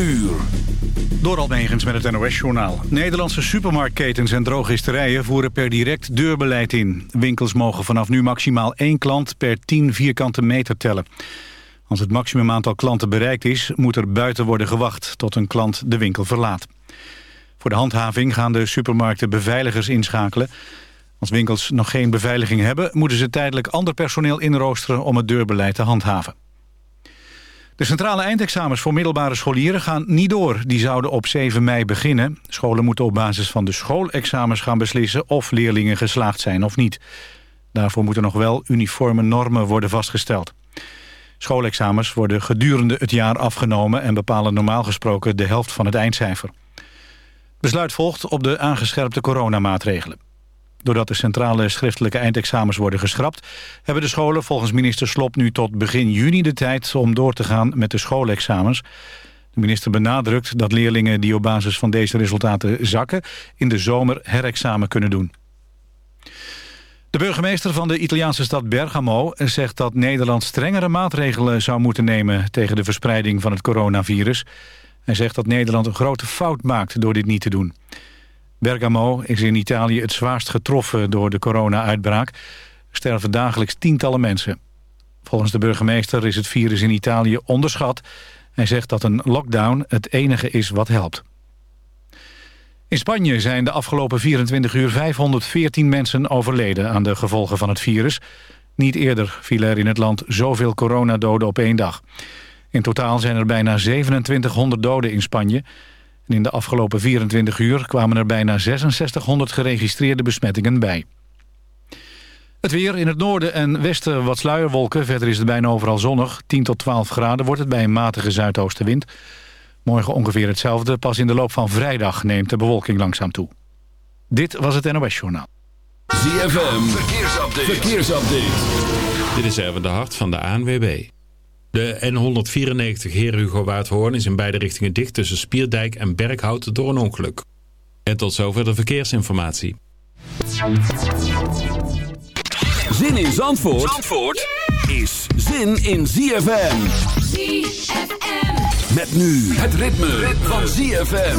uur. Door Almegens met het NOS-journaal. Nederlandse supermarktketens en drogisterijen voeren per direct deurbeleid in. Winkels mogen vanaf nu maximaal één klant per 10 vierkante meter tellen. Als het maximum aantal klanten bereikt is, moet er buiten worden gewacht tot een klant de winkel verlaat. Voor de handhaving gaan de supermarkten beveiligers inschakelen. Als winkels nog geen beveiliging hebben, moeten ze tijdelijk ander personeel inroosteren om het deurbeleid te handhaven. De centrale eindexamens voor middelbare scholieren gaan niet door. Die zouden op 7 mei beginnen. Scholen moeten op basis van de schoolexamens gaan beslissen... of leerlingen geslaagd zijn of niet. Daarvoor moeten nog wel uniforme normen worden vastgesteld. Schoolexamens worden gedurende het jaar afgenomen... en bepalen normaal gesproken de helft van het eindcijfer. Besluit volgt op de aangescherpte coronamaatregelen. Doordat de centrale schriftelijke eindexamens worden geschrapt... hebben de scholen volgens minister Slop nu tot begin juni de tijd... om door te gaan met de schoolexamens. De minister benadrukt dat leerlingen die op basis van deze resultaten zakken... in de zomer herexamen kunnen doen. De burgemeester van de Italiaanse stad Bergamo zegt dat Nederland strengere maatregelen zou moeten nemen tegen de verspreiding van het coronavirus. Hij zegt dat Nederland een grote fout maakt door dit niet te doen. Bergamo is in Italië het zwaarst getroffen door de corona-uitbraak. Er sterven dagelijks tientallen mensen. Volgens de burgemeester is het virus in Italië onderschat. Hij zegt dat een lockdown het enige is wat helpt. In Spanje zijn de afgelopen 24 uur 514 mensen overleden aan de gevolgen van het virus. Niet eerder viel er in het land zoveel coronadoden op één dag. In totaal zijn er bijna 2700 doden in Spanje in de afgelopen 24 uur kwamen er bijna 6600 geregistreerde besmettingen bij. Het weer in het noorden en westen wat sluierwolken. Verder is het bijna overal zonnig. 10 tot 12 graden wordt het bij een matige zuidoostenwind. Morgen ongeveer hetzelfde. Pas in de loop van vrijdag neemt de bewolking langzaam toe. Dit was het NOS Journaal. ZFM, verkeersupdate. verkeersupdate. Dit is even de hart van de ANWB. De N194 Heer Hugo Waardhoorn is in beide richtingen dicht tussen Spierdijk en Berghout door een ongeluk. En tot zover de verkeersinformatie. Zin in Zandvoort, Zandvoort is zin in ZFM. ZFM. Met nu het ritme, ritme. van ZFM.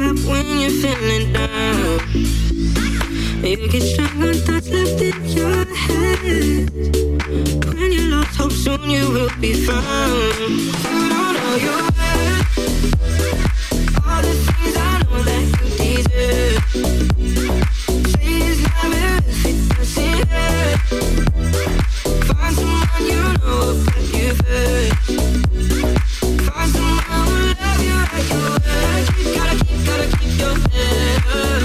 up when you're feeling down. You get stronger thoughts left in your head. When you lost hope, soon you will be found. You don't know your worth. All the things I know that you deserve. Say it's not worth it, doesn't hurt. Find someone you know will put you your head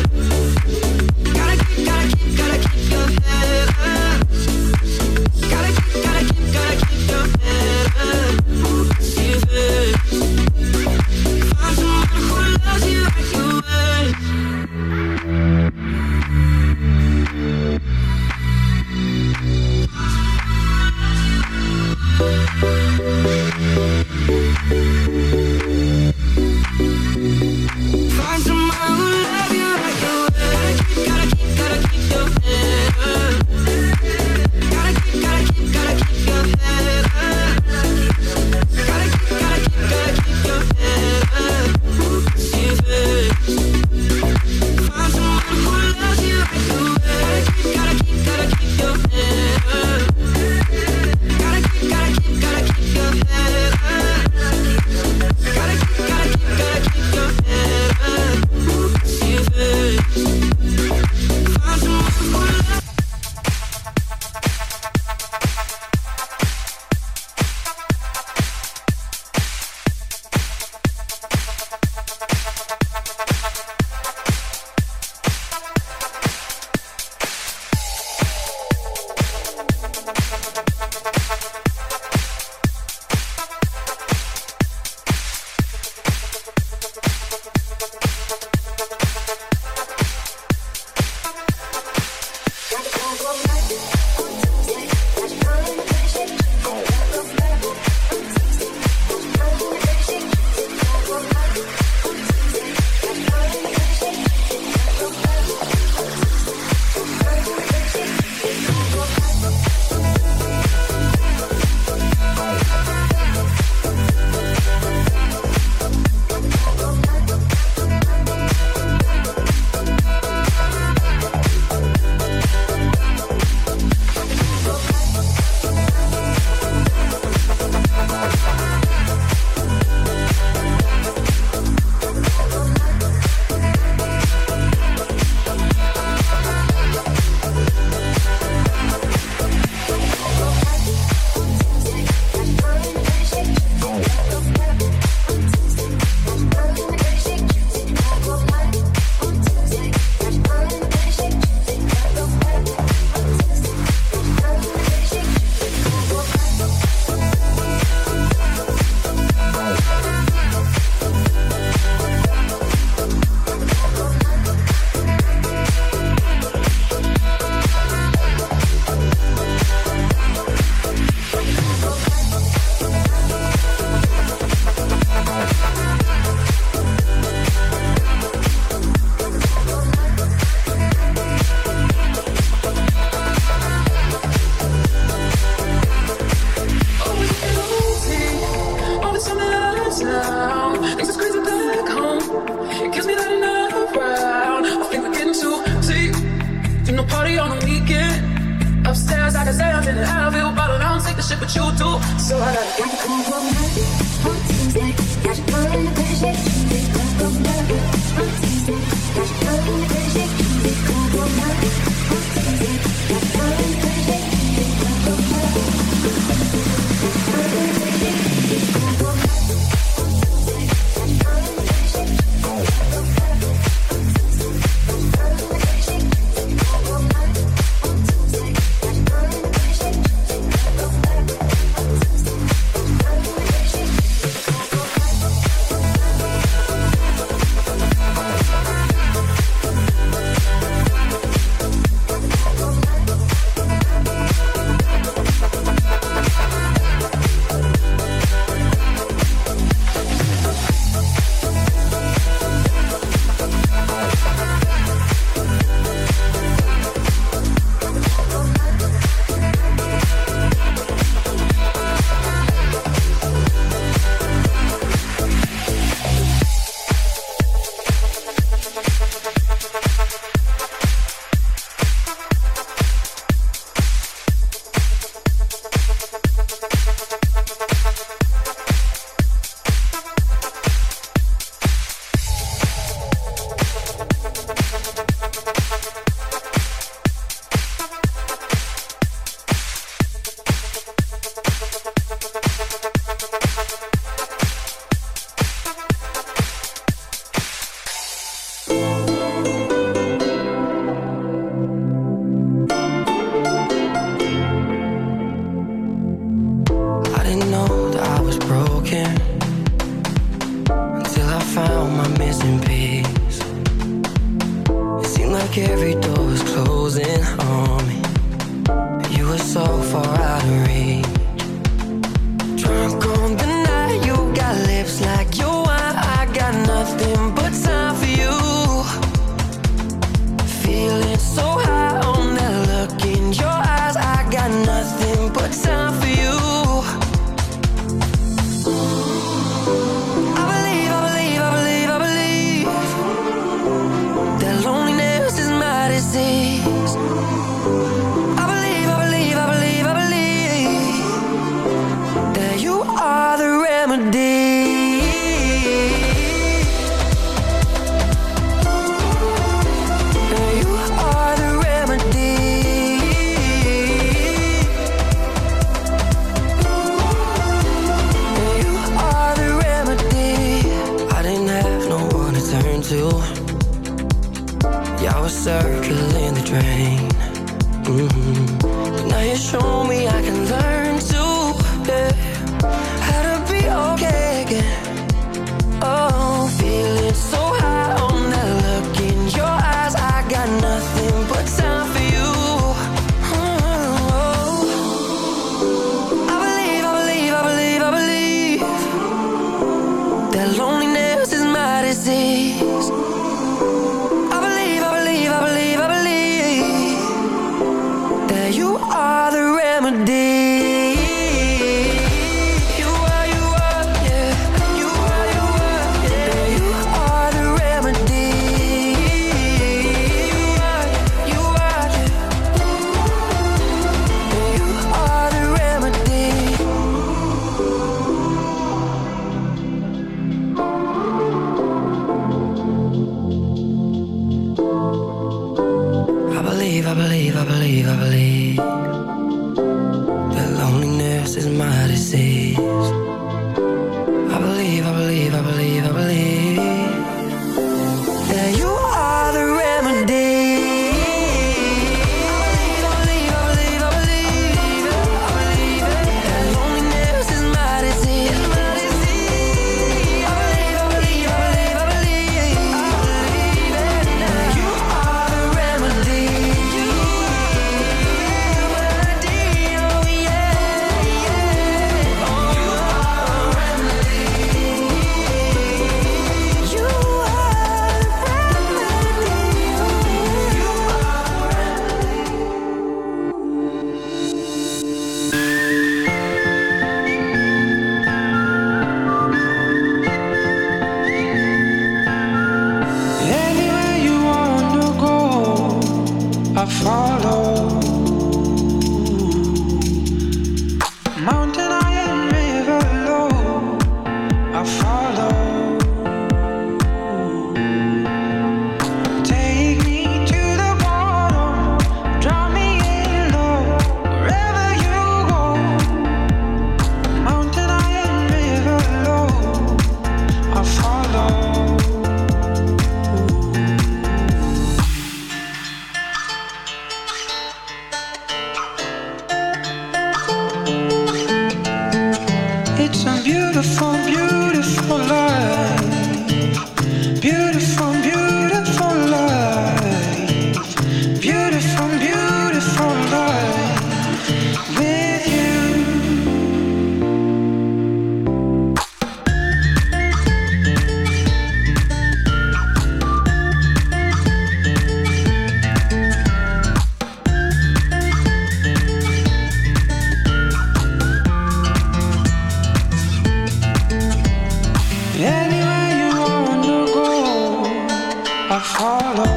hollow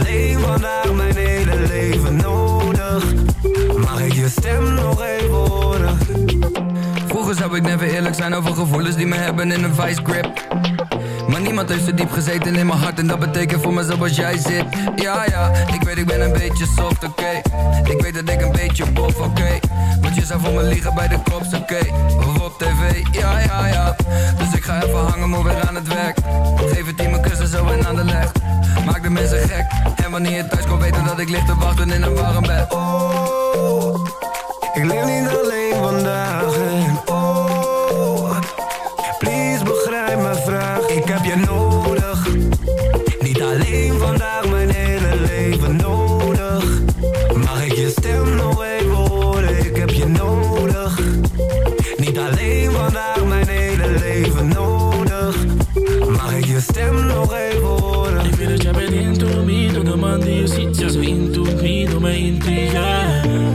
Alleen vandaag, mijn hele leven nodig. Mag ik je stem nog even horen? Vroeger zou ik never eerlijk zijn over gevoelens die me hebben in een vice grip. Maar niemand heeft zo diep gezeten in mijn hart En dat betekent voor me zoals jij zit. Ja ja, ik weet ik ben een beetje soft, oké. Ik weet dat ik een beetje bof, oké. Want je zou voor me liegen bij de kops, oké. Of op tv, ja ja ja. Dus ik ga even hangen, maar weer aan het werk. Geef het team een kussen zo en aan de leg Maak de mensen gek. En wanneer je thuis komt weten dat ik lig te wachten in een warm bed. Oh, ik leef niet alleen vandaag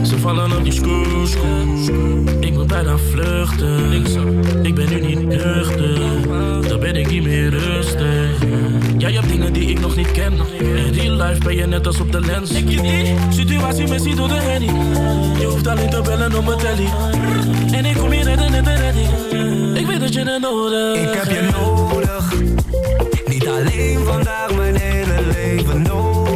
Ze vallen op die screw Ik moet bijna vluchten. Ik ben nu niet nuchter. Dan ben ik niet meer rustig. Jij hebt dingen die ik nog niet ken. In real life ben je net als op de lens. Ik je die situatie missie door de handy Je hoeft alleen te bellen op mijn telly. En ik kom hier redden net een redding Ik weet dat je het nodig Ik heb je nodig, niet alleen vandaag, mijn hele leven nodig.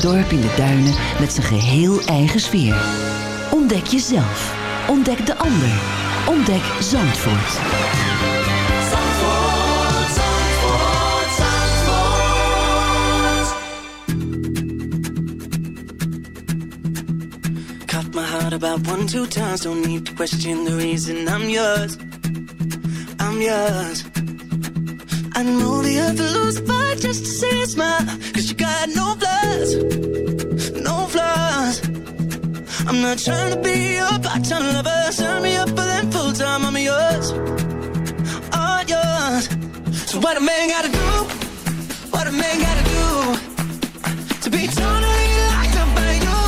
Dorp in de duinen met zijn geheel eigen sfeer. Ontdek jezelf. Ontdek de ander. Ontdek Zandvoort. Zandvoort, Zandvoort, Zandvoort. Cut my heart about one, two times. Don't need to question the reason I'm yours. I'm yours. I know the lose just to see a you got no flaws, no flaws. I'm not trying to be your part-time lover. Me up full-time. I'm yours, all yours. So what a man gotta do? What a man gotta do to be totally locked up by you?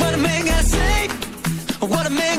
What a man gotta say? What a man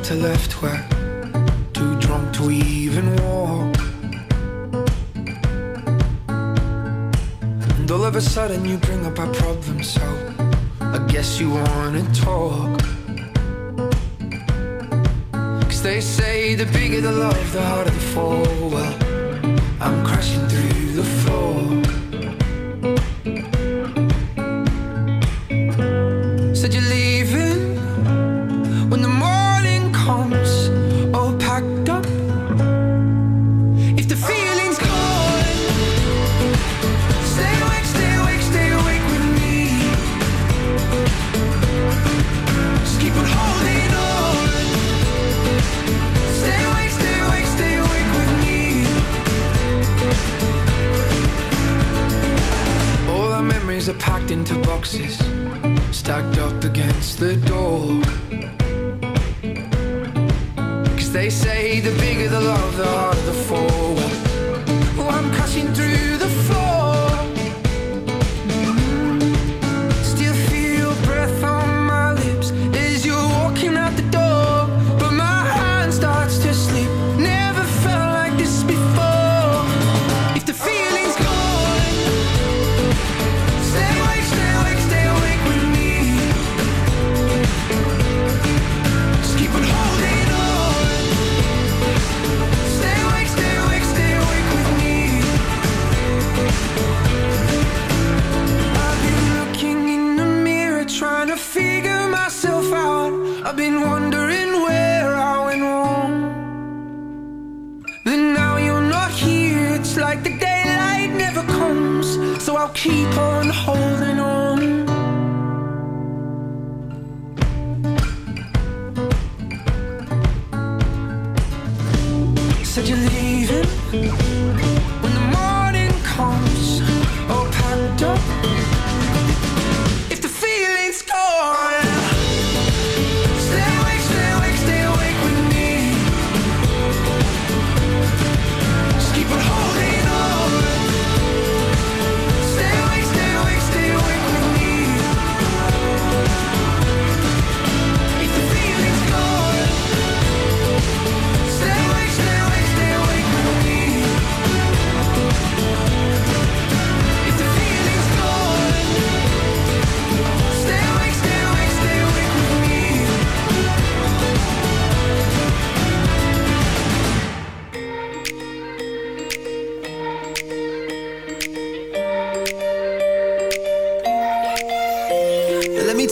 right to left, we're too drunk to even walk. And all of a sudden, you bring up our problems, so I guess you wanna talk. Cause they say the bigger the love, the harder the fall. Well, I'm crashing through they say the bigger the love, the harder the fall. Oh, I'm crashing through on holding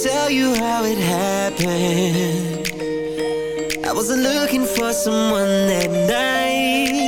tell you how it happened. I wasn't looking for someone that night.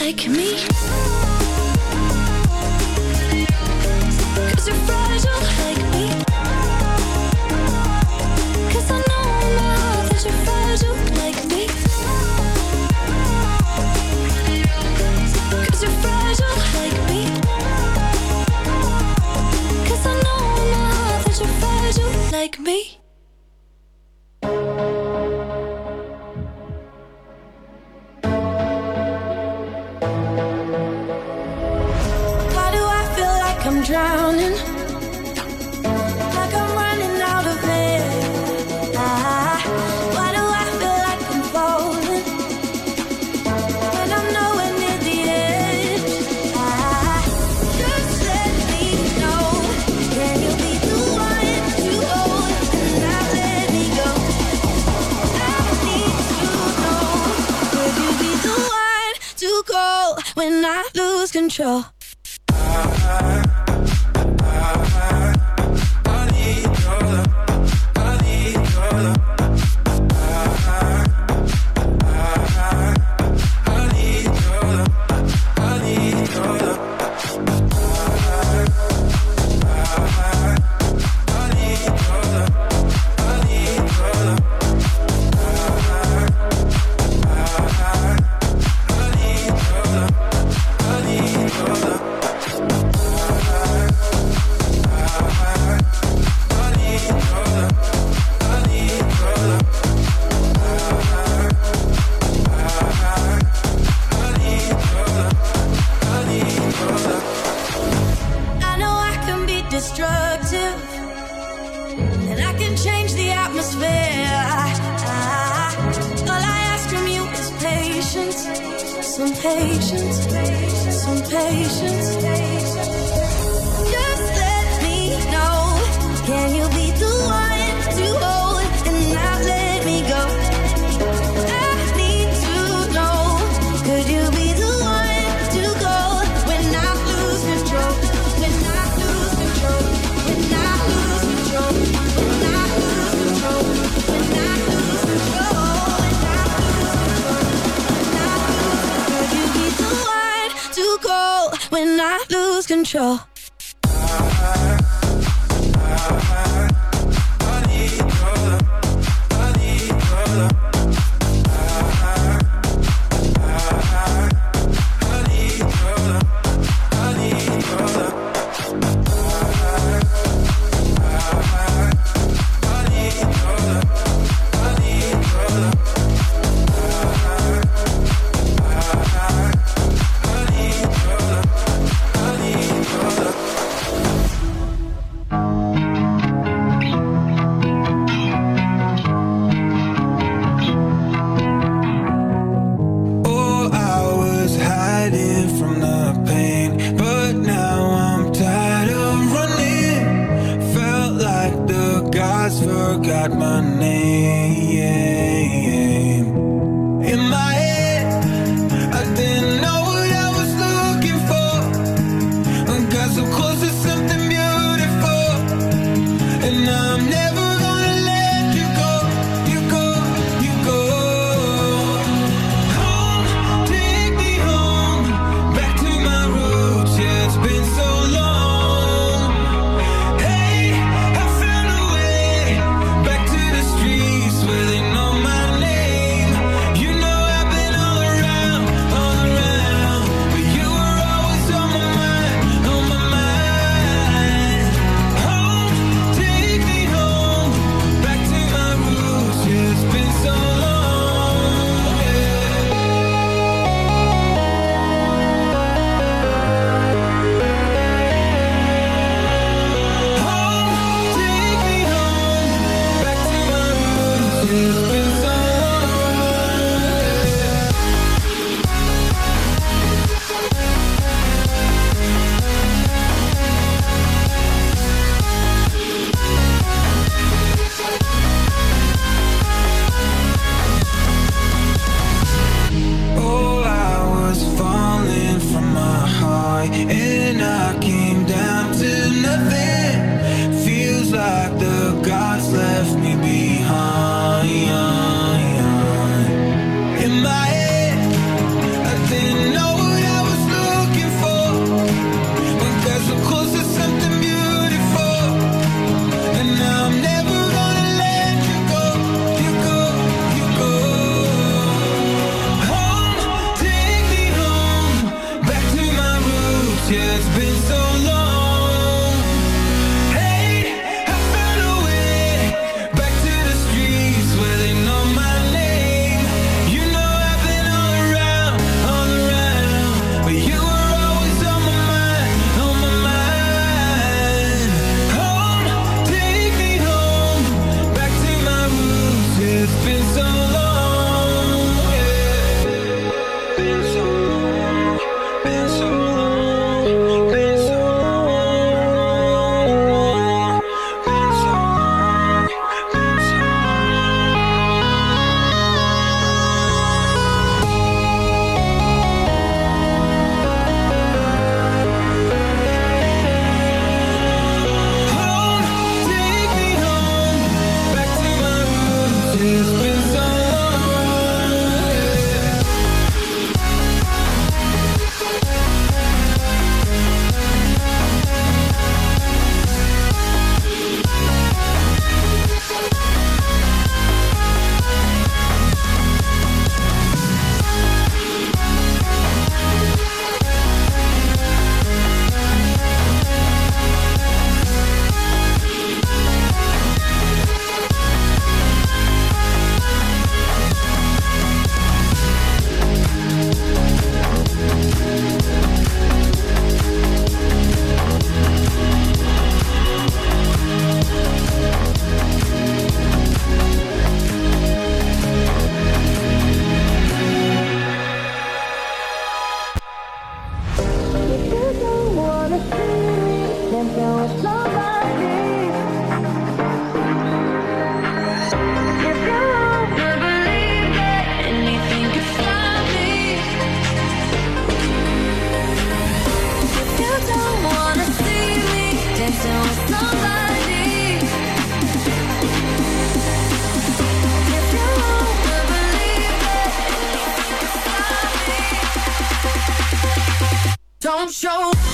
like me. show.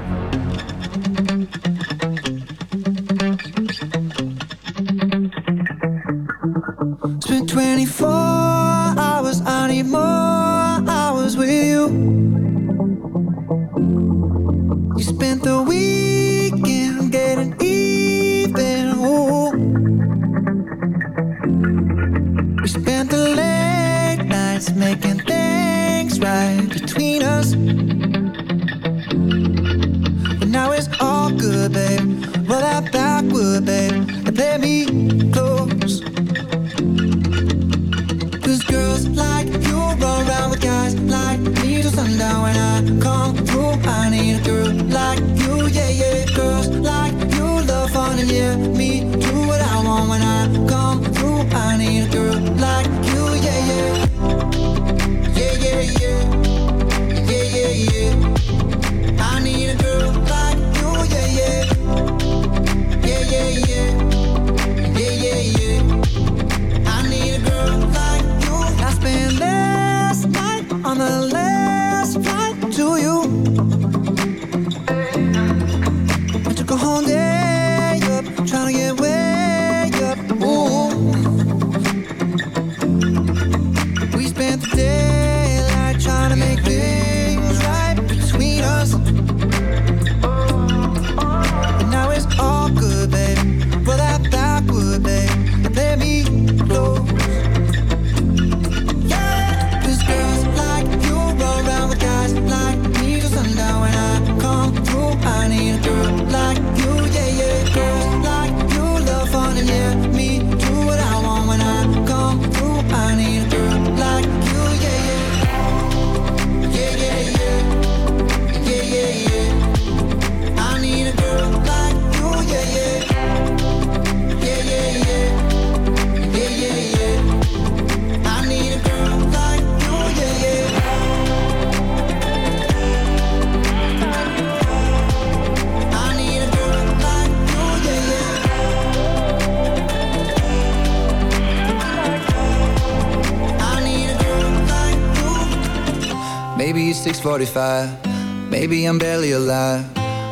45 Maybe I'm barely alive.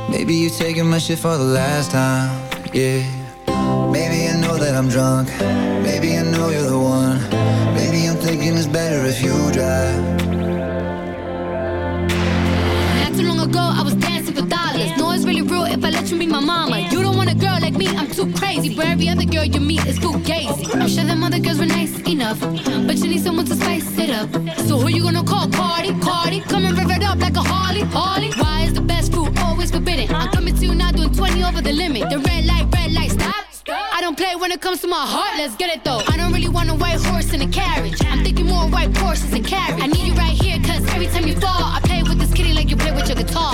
Maybe you're taking my shit for the last time. Yeah. Maybe I know that I'm drunk. Maybe I know you're the one. Maybe I'm thinking it's better if you drive. Not too long ago I was dancing for dollars. No, it's really real if I let you be my mama. You don't want a girl like me, I'm too crazy. Where every other girl you meet is too gazy I'm sure them other girls were nice enough. But you need someone to spice it up. So who you gonna call? Cardi, Cardi, come on. Molly, Why is the best food always forbidden? I'm coming to you now, doing 20 over the limit. The red light, red light, stop. I don't play when it comes to my heart, let's get it though. I don't really want a white horse in a carriage. I'm thinking more white horses and carriage. I need you right here, cause every time you fall, I play with this kitty like you play with your guitar.